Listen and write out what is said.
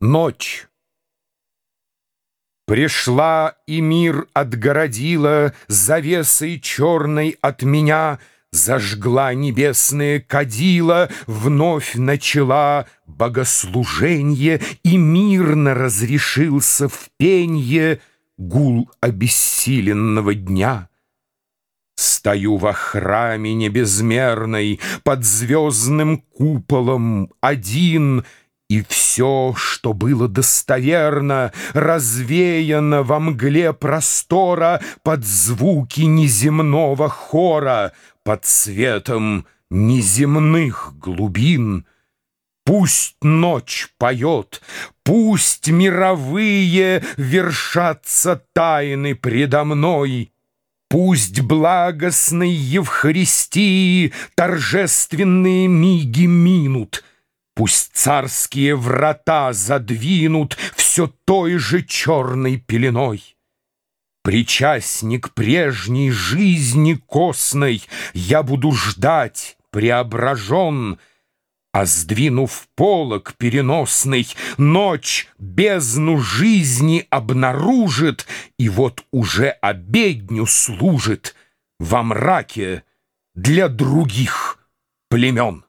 Ночь. Пришла и мир отгородила Завесой черной от меня, Зажгла небесные кадила, Вновь начала богослуженье И мирно разрешился в пенье Гул обессиленного дня. Стою во храме небезмерной Под звездным куполом один — и все, что было достоверно, развеяно во мгле простора под звуки неземного хора, под светом неземных глубин. Пусть ночь поет, пусть мировые вершатся тайны предо мной, Пусть благостной Евхаристии торжественные миги минут — Пусть царские врата задвинут Все той же черной пеленой. Причастник прежней жизни костной Я буду ждать, преображен, А сдвинув полог переносный, Ночь бездну жизни обнаружит И вот уже обедню служит Во мраке для других племен.